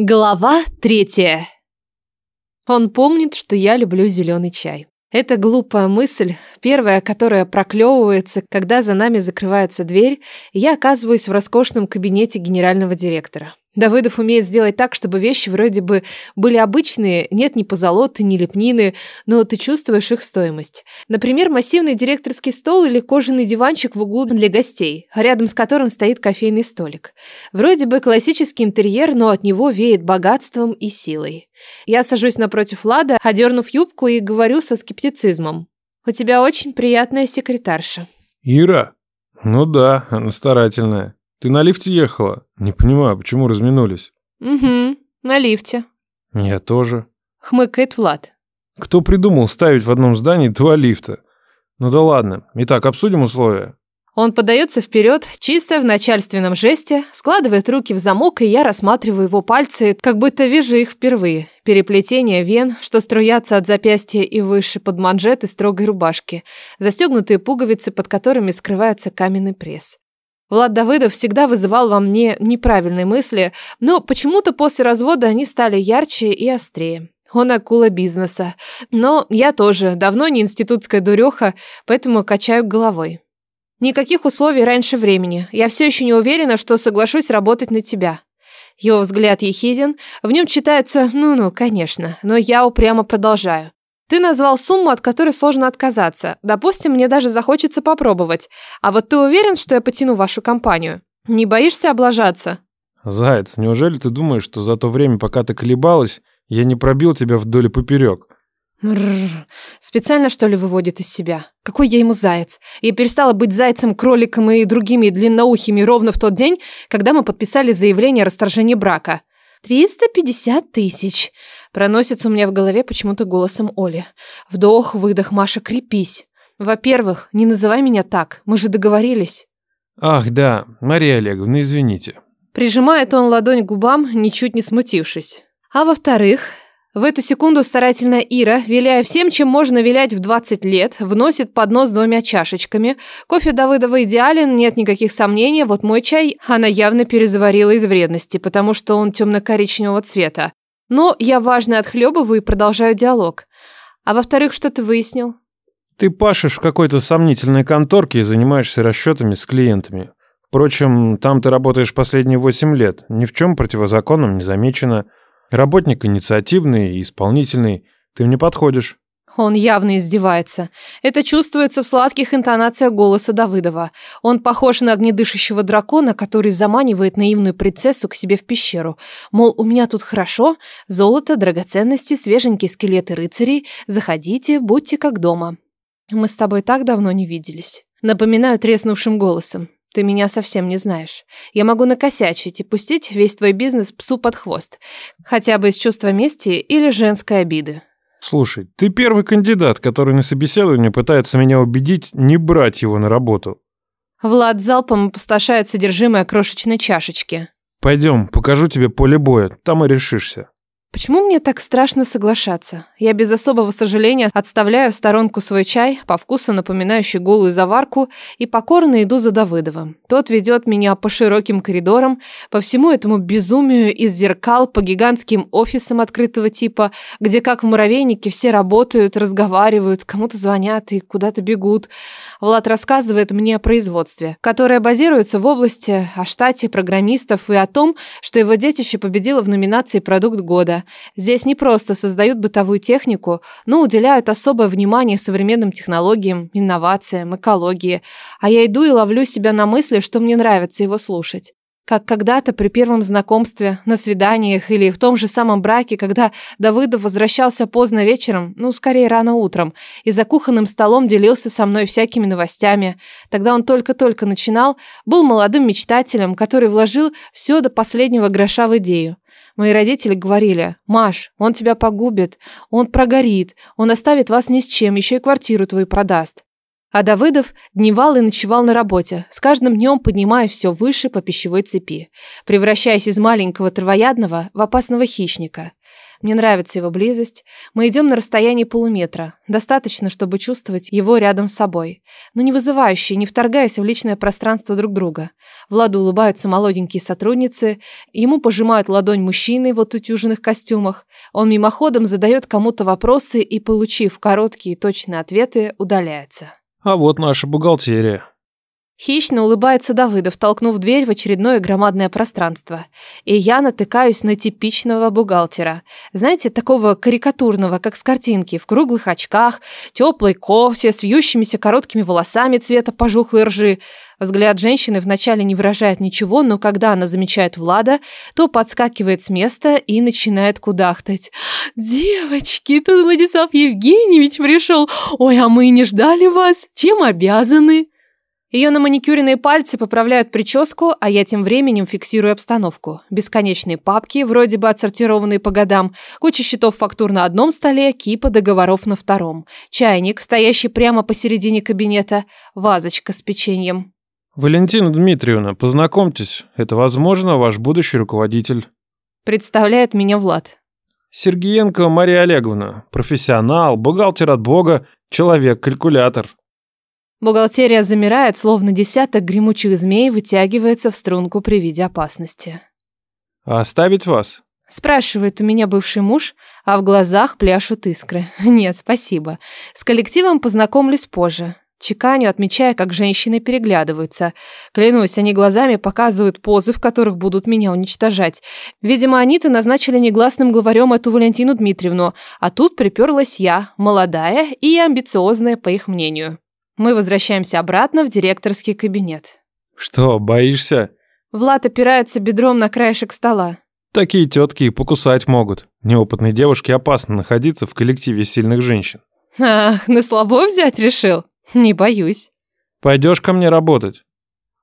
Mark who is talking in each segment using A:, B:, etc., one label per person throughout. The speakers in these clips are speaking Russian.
A: Глава третья. Он помнит, что я люблю зеленый чай. Это глупая мысль, первая, которая проклевывается, когда за нами закрывается дверь, и я оказываюсь в роскошном кабинете генерального директора. Давыдов умеет сделать так, чтобы вещи вроде бы были обычные, нет ни позолоты, ни лепнины, но ты чувствуешь их стоимость. Например, массивный директорский стол или кожаный диванчик в углу для гостей, рядом с которым стоит кофейный столик. Вроде бы классический интерьер, но от него веет богатством и силой. Я сажусь напротив Лада, одернув юбку и говорю со скептицизмом. «У тебя очень приятная секретарша».
B: «Ира? Ну да, она старательная». Ты на лифте ехала? Не понимаю, почему разминулись?
A: Угу, на лифте.
B: Я тоже.
A: Хмыкает Влад.
B: Кто придумал ставить в одном здании два лифта? Ну да ладно. Итак, обсудим условия.
A: Он подается вперед, чисто в начальственном жесте, складывает руки в замок, и я рассматриваю его пальцы, как будто вижу их впервые. Переплетение вен, что струятся от запястья и выше под манжеты строгой рубашки, застегнутые пуговицы, под которыми скрывается каменный пресс. Влад Давыдов всегда вызывал во мне неправильные мысли, но почему-то после развода они стали ярче и острее. Он акула бизнеса. Но я тоже, давно не институтская дуреха, поэтому качаю головой. Никаких условий раньше времени. Я все еще не уверена, что соглашусь работать на тебя. Его взгляд ехиден, в нем читается «ну-ну, конечно», но я упрямо продолжаю. Ты назвал сумму, от которой сложно отказаться. Допустим, мне даже захочется попробовать. А вот ты уверен, что я потяну вашу компанию? Не боишься облажаться?
B: Заяц, неужели ты думаешь, что за то время, пока ты колебалась, я не пробил тебя вдоль и поперек?
A: Специально, что ли, выводит из себя? Какой я ему заяц? Я перестала быть зайцем, кроликом и другими длинноухими ровно в тот день, когда мы подписали заявление о расторжении брака. «Триста пятьдесят тысяч!» Проносится у меня в голове почему-то голосом Оли. Вдох, выдох, Маша, крепись. Во-первых, не называй меня так, мы же договорились.
B: Ах, да, Мария Олеговна, извините.
A: Прижимает он ладонь к губам, ничуть не смутившись. А во-вторых, в эту секунду старательная Ира, виляя всем, чем можно вилять в 20 лет, вносит поднос двумя чашечками. Кофе Давыдова идеален, нет никаких сомнений. Вот мой чай она явно перезаварила из вредности, потому что он темно-коричневого цвета. Но я важно отхлебываю и продолжаю диалог. А во-вторых, что ты выяснил?
B: Ты пашешь в какой-то сомнительной конторке и занимаешься расчетами с клиентами. Впрочем, там ты работаешь последние восемь лет. Ни в чем противозаконном не замечено. Работник инициативный и исполнительный. Ты мне подходишь.
A: Он явно издевается. Это чувствуется в сладких интонациях голоса Давыдова. Он похож на огнедышащего дракона, который заманивает наивную принцессу к себе в пещеру. Мол, у меня тут хорошо, золото, драгоценности, свеженькие скелеты рыцарей. Заходите, будьте как дома. Мы с тобой так давно не виделись. Напоминаю треснувшим голосом. Ты меня совсем не знаешь. Я могу накосячить и пустить весь твой бизнес псу под хвост. Хотя бы из чувства мести или женской обиды.
B: Слушай, ты первый кандидат, который на собеседовании пытается меня убедить не брать его на работу.
A: Влад залпом опустошает содержимое крошечной чашечки.
B: Пойдем, покажу тебе поле боя, там и решишься.
A: Почему мне так страшно соглашаться? Я без особого сожаления отставляю в сторонку свой чай, по вкусу напоминающий голую заварку, и покорно иду за Давыдовым. Тот ведет меня по широким коридорам, по всему этому безумию из зеркал, по гигантским офисам открытого типа, где, как в муравейнике, все работают, разговаривают, кому-то звонят и куда-то бегут. Влад рассказывает мне о производстве, которое базируется в области, о штате программистов и о том, что его детище победило в номинации «Продукт года». Здесь не просто создают бытовую технику, но уделяют особое внимание современным технологиям, инновациям, экологии. А я иду и ловлю себя на мысли, что мне нравится его слушать. Как когда-то при первом знакомстве, на свиданиях или в том же самом браке, когда Давыдов возвращался поздно вечером, ну, скорее рано утром, и за кухонным столом делился со мной всякими новостями. Тогда он только-только начинал, был молодым мечтателем, который вложил все до последнего гроша в идею. Мои родители говорили, Маш, он тебя погубит, он прогорит, он оставит вас ни с чем, еще и квартиру твою продаст. А Давыдов дневал и ночевал на работе, с каждым днем поднимая все выше по пищевой цепи, превращаясь из маленького травоядного в опасного хищника. Мне нравится его близость. Мы идем на расстоянии полуметра. Достаточно, чтобы чувствовать его рядом с собой. Но не вызывающие, не вторгаясь в личное пространство друг друга. Владу улыбаются молоденькие сотрудницы. Ему пожимают ладонь мужчины в отутюженных костюмах. Он мимоходом задает кому-то вопросы и, получив короткие и точные ответы, удаляется.
B: А вот наша бухгалтерия.
A: Хищно улыбается Давыдов, толкнув дверь в очередное громадное пространство. И я натыкаюсь на типичного бухгалтера. Знаете, такого карикатурного, как с картинки, в круглых очках, теплой кофте, с вьющимися короткими волосами цвета пожухлой ржи. Взгляд женщины вначале не выражает ничего, но когда она замечает Влада, то подскакивает с места и начинает кудахтать. «Девочки, тут Владислав Евгеньевич пришел. Ой, а мы не ждали вас. Чем обязаны?» Ее на маникюренные пальцы поправляют прическу, а я тем временем фиксирую обстановку. Бесконечные папки, вроде бы отсортированные по годам, куча счетов фактур на одном столе, кипа договоров на втором, чайник, стоящий прямо посередине кабинета, вазочка с печеньем.
B: Валентина Дмитриевна, познакомьтесь, это, возможно, ваш будущий руководитель.
A: Представляет меня Влад.
B: Сергеенко Мария Олеговна, профессионал, бухгалтер от бога, человек-калькулятор.
A: Бухгалтерия замирает, словно десяток гремучих змей вытягивается в струнку при виде опасности.
B: «А оставить вас?»
A: Спрашивает у меня бывший муж, а в глазах пляшут искры. Нет, спасибо. С коллективом познакомлюсь позже. Чеканю, отмечая, как женщины переглядываются. Клянусь, они глазами показывают позы, в которых будут меня уничтожать. Видимо, они-то назначили негласным главарем эту Валентину Дмитриевну, а тут приперлась я, молодая и амбициозная, по их мнению. Мы возвращаемся обратно в директорский кабинет.
B: Что, боишься?
A: Влад опирается бедром на краешек стола.
B: Такие тетки и покусать могут. Неопытной девушке опасно находиться в коллективе сильных женщин.
A: Ах, на слабо взять решил? Не боюсь.
B: Пойдешь ко мне работать?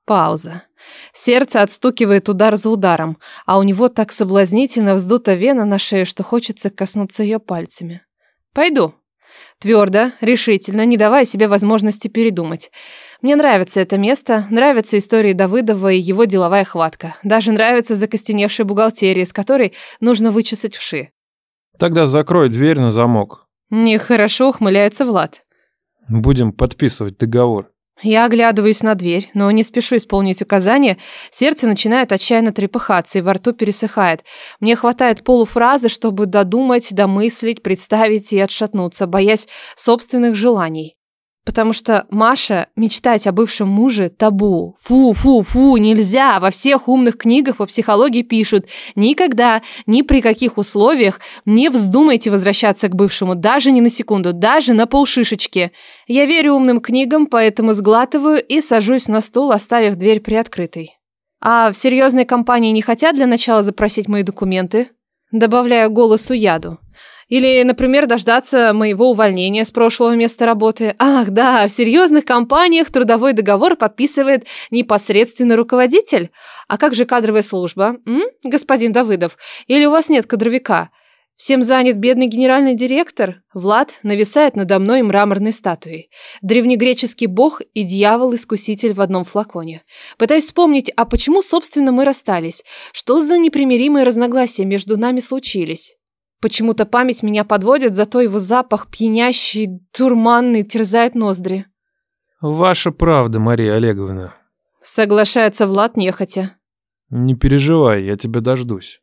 A: Пауза. Сердце отстукивает удар за ударом, а у него так соблазнительно вздута вена на шее, что хочется коснуться ее пальцами. Пойду. Твердо, решительно, не давая себе возможности передумать. Мне нравится это место, нравятся истории Давыдова и его деловая хватка. Даже нравится закостеневшая бухгалтерия, с которой нужно вычесать вши.
B: Тогда закрой дверь на замок.
A: Нехорошо ухмыляется Влад.
B: Будем подписывать договор.
A: Я оглядываюсь на дверь, но не спешу исполнить указания. Сердце начинает отчаянно трепыхаться, и во рту пересыхает. Мне хватает полуфразы, чтобы додумать, домыслить, представить и отшатнуться, боясь собственных желаний. Потому что Маша мечтать о бывшем муже табу. Фу, фу, фу, нельзя. Во всех умных книгах по психологии пишут: никогда, ни при каких условиях не вздумайте возвращаться к бывшему, даже не на секунду, даже на полшишечки. Я верю умным книгам, поэтому сглатываю и сажусь на стул, оставив дверь приоткрытой. А в серьезной компании не хотят для начала запросить мои документы? Добавляю голосу яду. Или, например, дождаться моего увольнения с прошлого места работы. Ах, да, в серьезных компаниях трудовой договор подписывает непосредственно руководитель. А как же кадровая служба, м? господин Давыдов? Или у вас нет кадровика? Всем занят бедный генеральный директор? Влад нависает надо мной мраморной статуей. Древнегреческий бог и дьявол-искуситель в одном флаконе. Пытаюсь вспомнить, а почему, собственно, мы расстались? Что за непримиримые разногласия между нами случились? Почему-то память меня подводит, зато его запах пьянящий, дурманный, терзает ноздри.
B: Ваша правда, Мария Олеговна.
A: Соглашается Влад нехотя.
B: Не переживай, я тебя дождусь.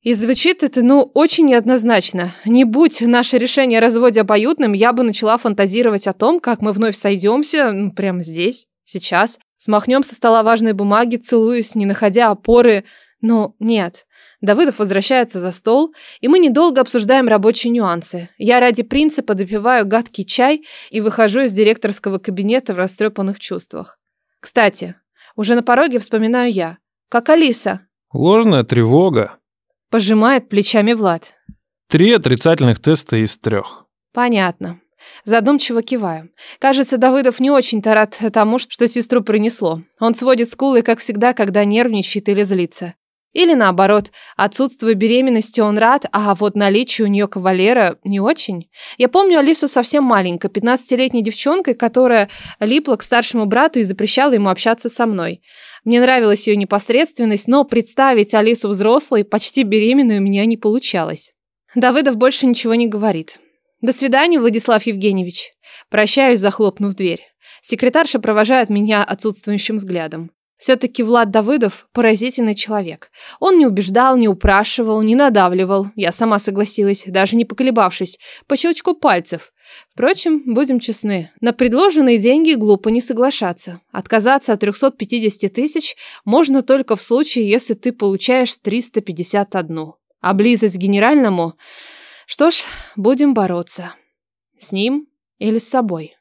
A: И звучит это, ну, очень неоднозначно. Не будь наше решение о разводе обоюдным, я бы начала фантазировать о том, как мы вновь сойдемся, ну, прямо здесь, сейчас, смахнем со стола важные бумаги, целуясь, не находя опоры. Но нет, Давыдов возвращается за стол, и мы недолго обсуждаем рабочие нюансы. Я ради принципа допиваю гадкий чай и выхожу из директорского кабинета в растрепанных чувствах. Кстати, уже на пороге вспоминаю я. Как Алиса.
B: Ложная тревога.
A: Пожимает плечами Влад.
B: Три отрицательных теста из трех.
A: Понятно. Задумчиво киваю. Кажется, Давыдов не очень-то рад тому, что сестру принесло. Он сводит скулы, как всегда, когда нервничает или злится. Или наоборот, отсутствию беременности он рад, а вот наличию у нее кавалера не очень. Я помню Алису совсем маленькой, 15-летней девчонкой, которая липла к старшему брату и запрещала ему общаться со мной. Мне нравилась ее непосредственность, но представить Алису взрослой, почти беременной у меня не получалось. Давыдов больше ничего не говорит. До свидания, Владислав Евгеньевич. Прощаюсь, захлопнув дверь. Секретарша провожает меня отсутствующим взглядом. Все-таки Влад Давыдов – поразительный человек. Он не убеждал, не упрашивал, не надавливал. Я сама согласилась, даже не поколебавшись, по щелчку пальцев. Впрочем, будем честны, на предложенные деньги глупо не соглашаться. Отказаться от 350 тысяч можно только в случае, если ты получаешь 351. А близость к генеральному... Что ж, будем бороться. С ним или с собой.